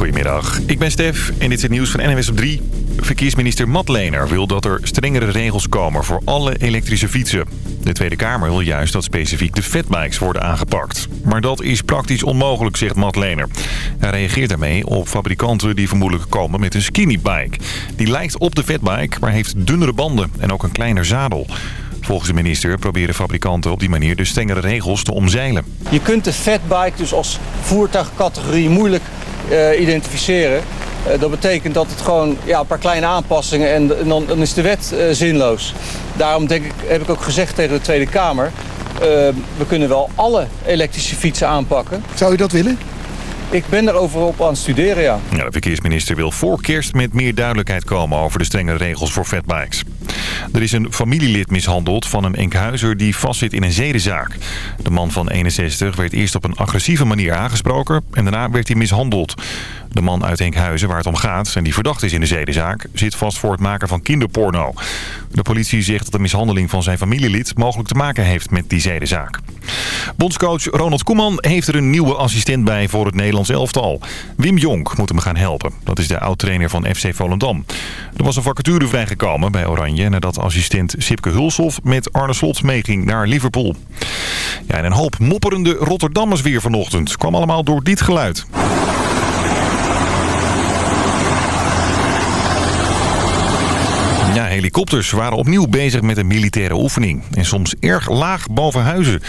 Goedemiddag, ik ben Stef en dit is het nieuws van NWS op 3. Verkeersminister Matlener wil dat er strengere regels komen voor alle elektrische fietsen. De Tweede Kamer wil juist dat specifiek de fatbikes worden aangepakt. Maar dat is praktisch onmogelijk, zegt Matlener. Hij reageert daarmee op fabrikanten die vermoedelijk komen met een skinnybike. Die lijkt op de fatbike, maar heeft dunnere banden en ook een kleiner zadel. Volgens de minister proberen fabrikanten op die manier de strengere regels te omzeilen. Je kunt de fatbike dus als voertuigcategorie moeilijk uh, identificeren. Uh, dat betekent dat het gewoon ja, een paar kleine aanpassingen en, en dan, dan, is de wet uh, zinloos. Daarom denk ik, heb ik ook gezegd tegen de Tweede Kamer... we kunnen wel alle elektrische fietsen aanpakken. Zou u dat willen? Ik ben erover op aan het studeren, ja. ja. De verkeersminister wil voor kerst met meer duidelijkheid komen over de strenge regels voor fatbikes. Er is een familielid mishandeld van een Enkhuizer die vastzit in een zedenzaak. De man van 61 werd eerst op een agressieve manier aangesproken en daarna werd hij mishandeld. De man uit Enkhuizen waar het om gaat en die verdacht is in de zedenzaak... zit vast voor het maken van kinderporno. De politie zegt dat de mishandeling van zijn familielid mogelijk te maken heeft met die zedenzaak. Bondscoach Ronald Koeman heeft er een nieuwe assistent bij voor het Nederlands elftal. Wim Jonk moet hem gaan helpen. Dat is de oud-trainer van FC Volendam. Er was een vacature vrijgekomen bij Oranje... nadat assistent Sipke Hulshoff met Arne Slot meeging naar Liverpool. Ja, en een hoop mopperende Rotterdammers weer vanochtend. kwam allemaal door dit geluid. Ja, helikopters waren opnieuw bezig met een militaire oefening. En soms erg laag boven huizen.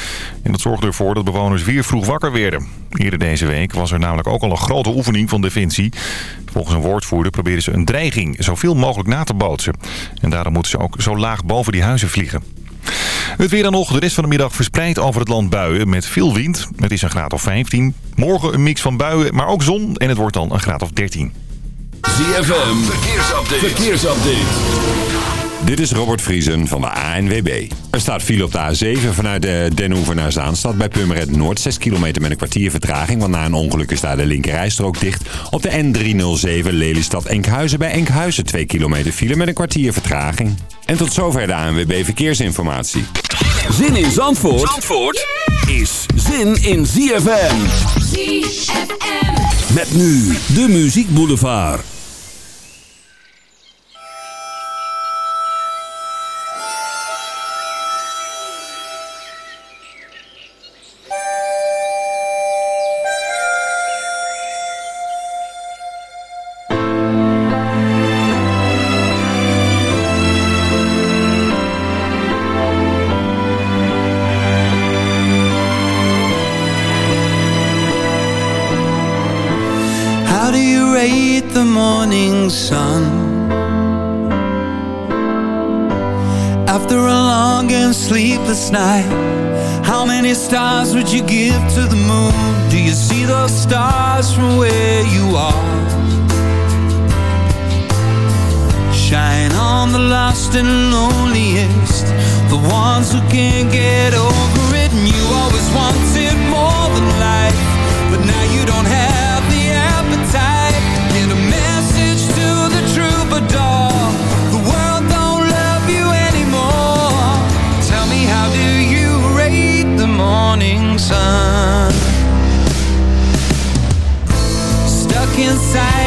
En dat zorgde ervoor dat bewoners weer vroeg wakker werden. Eerder deze week was er namelijk ook al een grote oefening van Defensie. Volgens een woordvoerder probeerden ze een dreiging zoveel mogelijk na te bootsen. En daarom moeten ze ook zo laag boven die huizen vliegen. Het weer dan nog. De rest van de middag verspreid over het land buien met veel wind. Het is een graad of 15. Morgen een mix van buien, maar ook zon. En het wordt dan een graad of 13. ZFM, verkeersupdate. verkeersupdate. Dit is Robert Vriesen van de ANWB. Er staat file op de A7 vanuit Den Hoever naar Zaanstad bij Purmerend Noord. 6 kilometer met een kwartier vertraging, want na een ongeluk is daar de linkerrijstrook dicht. Op de N307 Lelystad-Enkhuizen bij Enkhuizen 2 kilometer file met een kwartier vertraging. En tot zover de ANWB Verkeersinformatie. Zin in Zandvoort, Zandvoort is zin in ZFM. ZFM. Met nu de Muziek Boulevard. Inside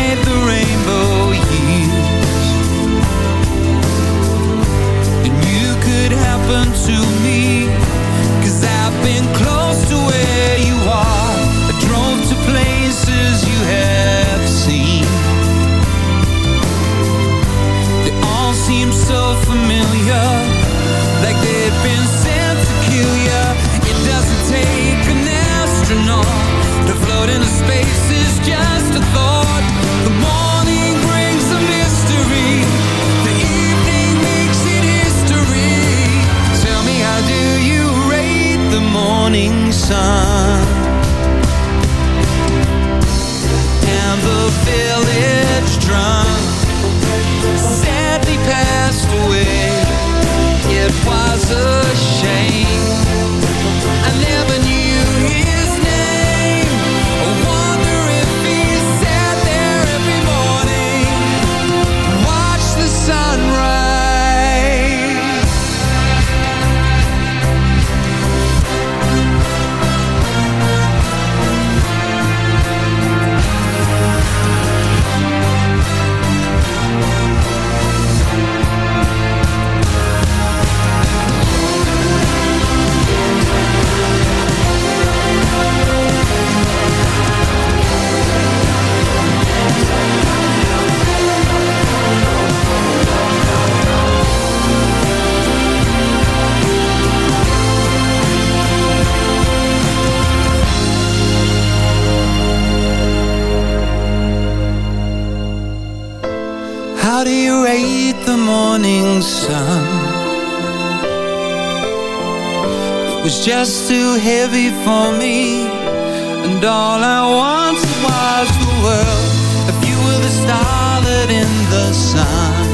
was just too heavy for me. And all I wanted was the world. If you were the starlet in the sun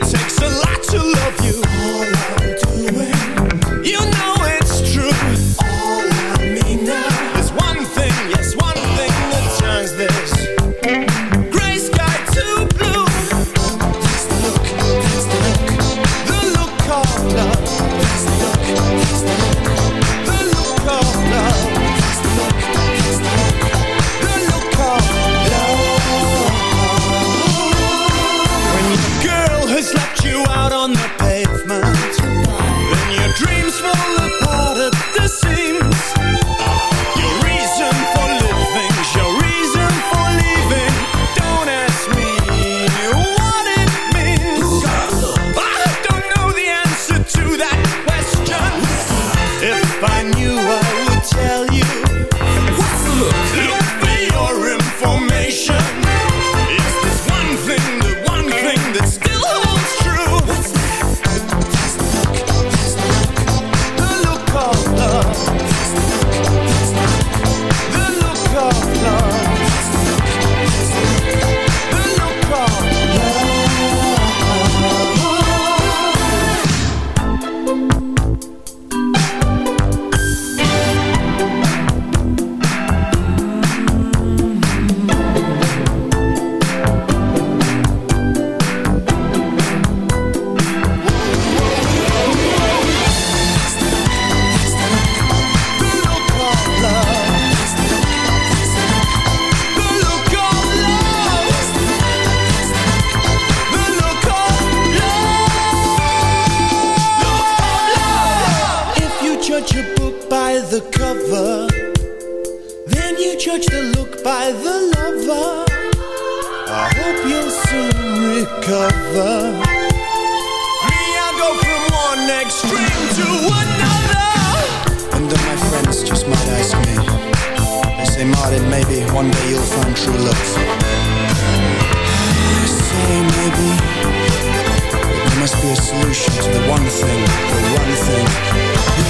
takes a lot judge the look by the lover. I hope you'll soon recover. Me, I go from one extreme to another. And then my friends just might ask me. They say, Martin, maybe one day you'll find true love. I say, maybe. There must be a solution to the one thing, the one thing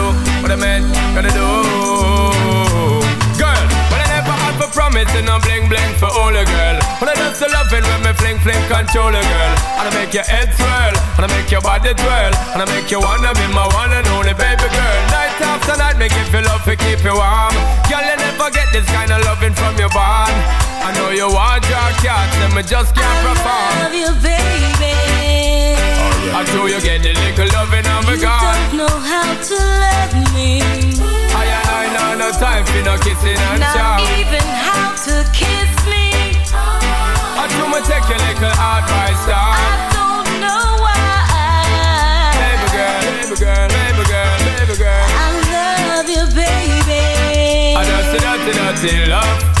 gotta do. Girl, but I never had for promising no bling bling for all a girl. But I just loving when me fling fling control a girl. And I make your head swirl, and I make your body twirl, and I make you wanna be my one and only baby girl. Night after night, make you feel love to keep you warm. Girl, you never get this kind of loving from your bond. I know you want your cat, and me just can't perform. love you, baby. I do you get the little loving of a You God. don't know how to love me. I and I know no time for no kissing and Not chow. even how to kiss me. I do me take your little advice I don't know why. Baby girl, baby girl, baby girl, baby girl. I love you, baby. I just see dirty, dirty love.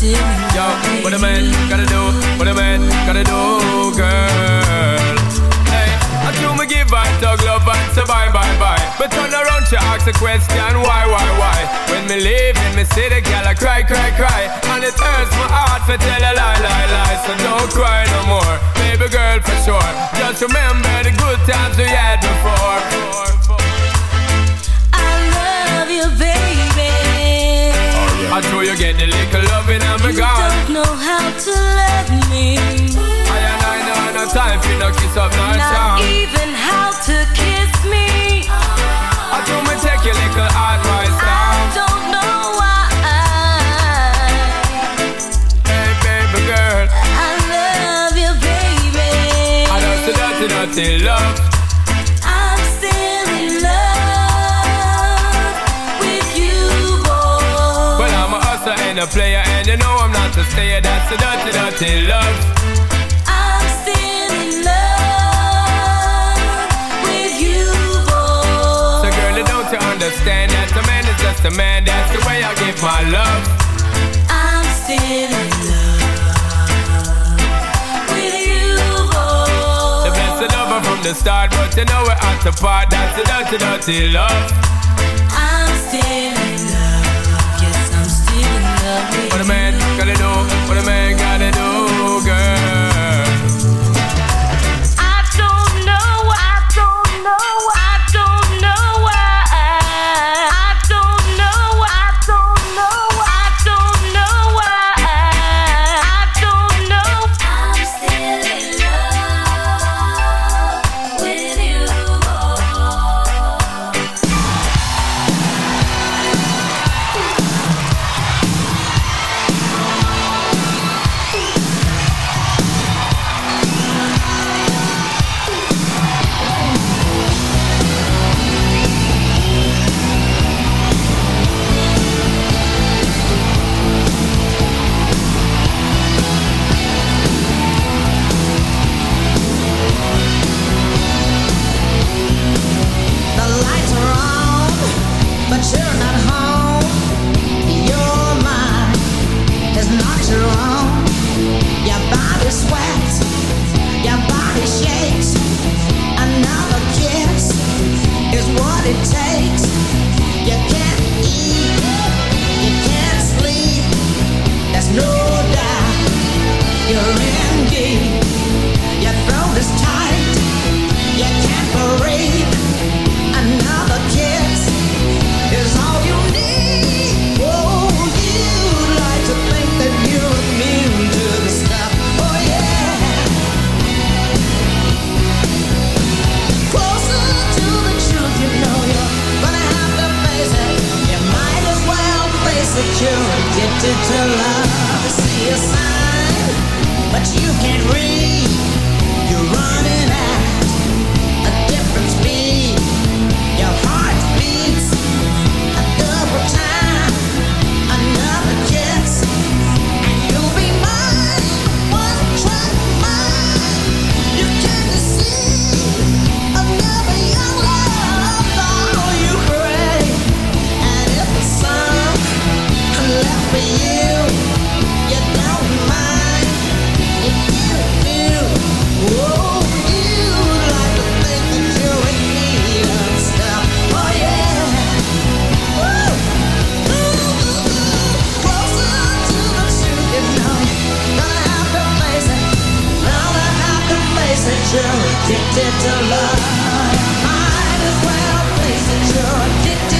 Yo, what a man gotta do, what a man gotta do, girl. Hey, I do me give and talk love and say bye, bye, bye. But turn around, she ask a question, why, why, why? When me leave in me the girl, I cry, cry, cry. And it hurts my heart to tell a lie, lie, lie. So don't cry no more, baby girl, for sure. How to love me. I and I know no time for no kiss up, no Not even how to kiss me. I do me take your little advice I down. don't know why. Hey, baby girl. I love you, baby. I don't see dirty, dirty love. I'm still in love with you, boy. Well, I'm a hustler and a player, and you know I'm not yeah, that's the dirty, dirty love. Understand that the man is just a man, that's the way I give my love. I'm still in love with you, boy. The best of lover from the start, but you know we're at the part, that's the dirty, dirty love. I'm still in love, yes, I'm still in love with but man what a man got addicted to love. Might as well face it, you're addicted.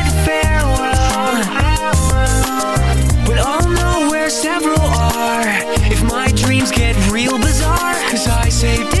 save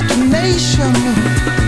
destination.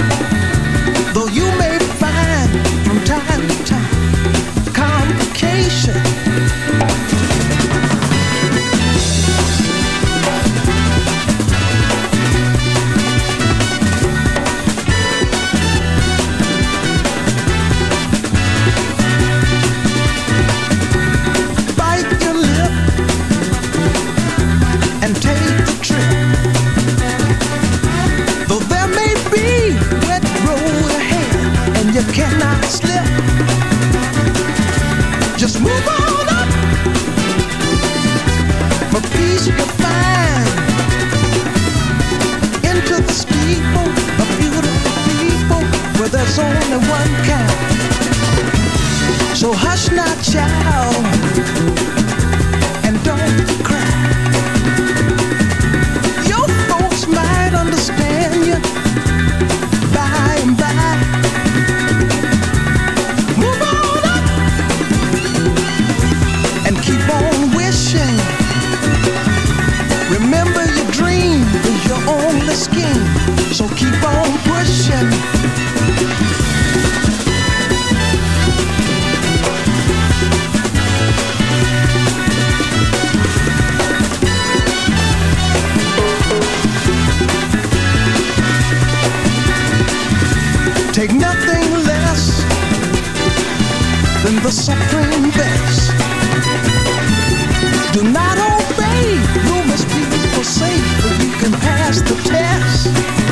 Take nothing less than the supreme best. Do not obey, you must be forsaken, but you can pass the test.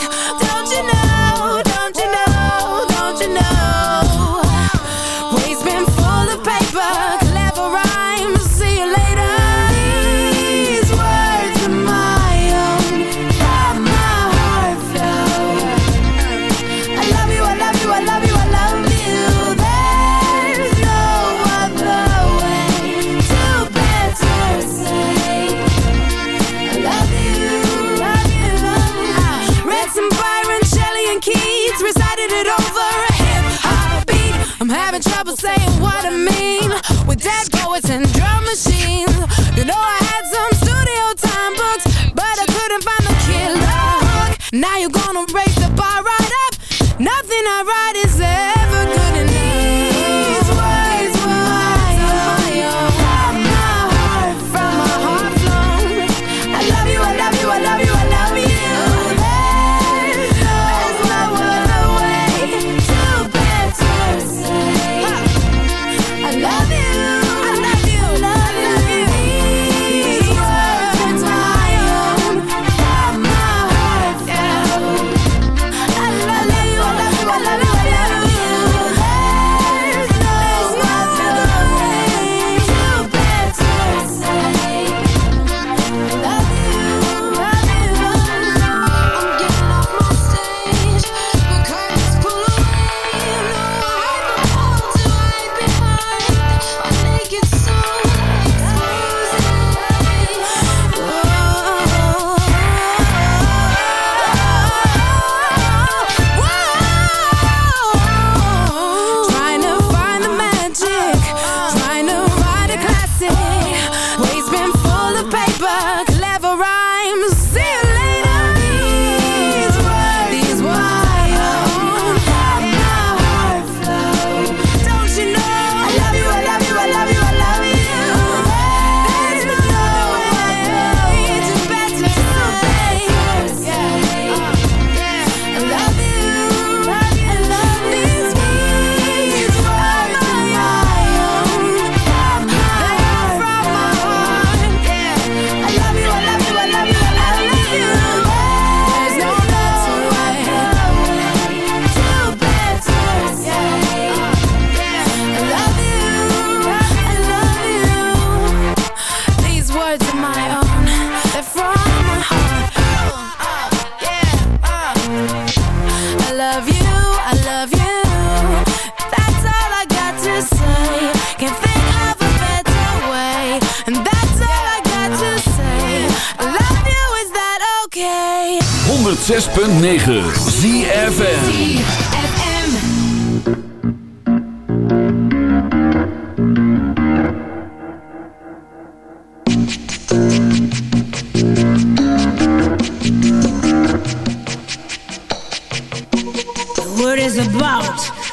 in trouble saying what I mean. With dead poets and drum machines. You know I had some studio time books But I couldn't find the killer Now you go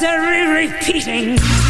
History repeating.